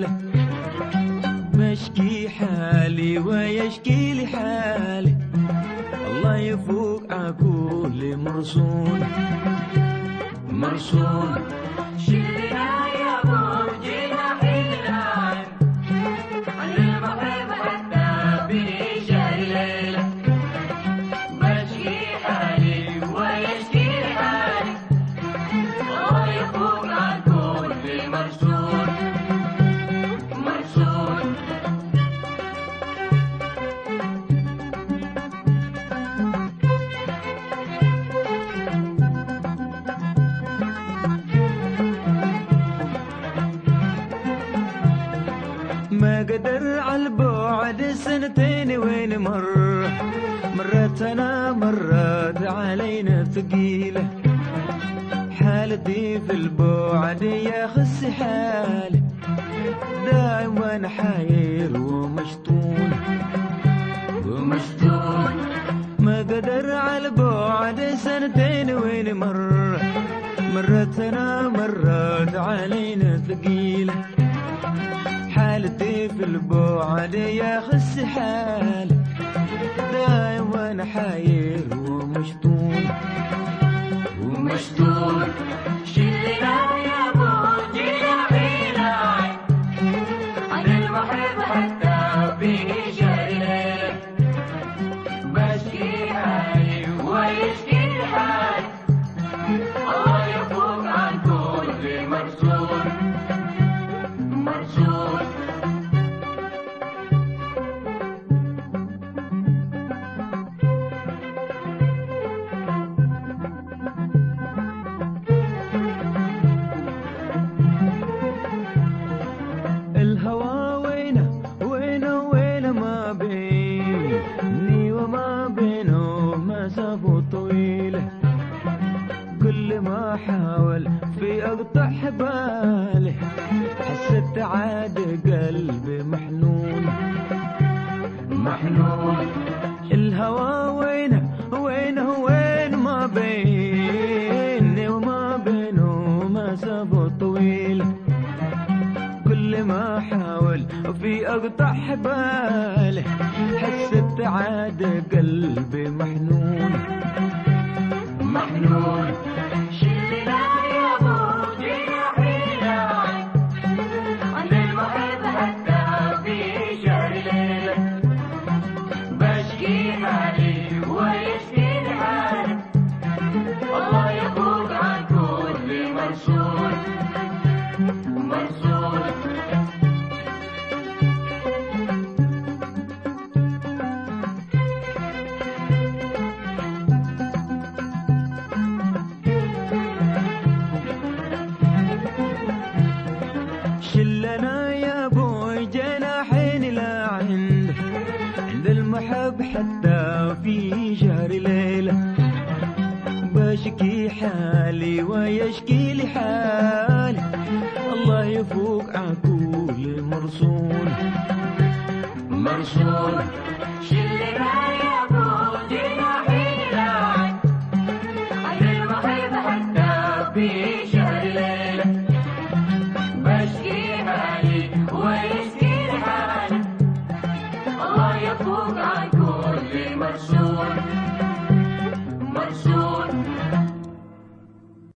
ليلة بشكي حالي ويشكي لي حالي. الله يفوق عكل مرصونة مرصونة شيلها ما قدر عالبعد سنتين وين مر؟ مرت أنا مرت علينا ثقيلة حالتي في البعد يا خس حالي. دايما حاير ومشطون ومشطون ما قدر عالبعد سنتين وين مر؟ مرت أنا مرت علينا ثقيله حالتي في البعد يا خس حالي دايما حاير ومشطون ومشدود شلنا يا ابو جناح العين عن المحب حتى شهر ليلة بشكي حالي ويشكي حاول في أقطع حباله. حسيت عاد قلبي محنون. محنون. الهوى وينه وينه وين ما بيني وما بينه مسافة طويلة كل ما حاول في أقطع حباله حسيت عاد قلبي محنون. حالي ويشكي لي حالي الله يفوق عقول مرصون مرسول. شلنا يا عن حتى في شهر بشكي حالي ويشكي حالي الله يفوق عن كل مرسول.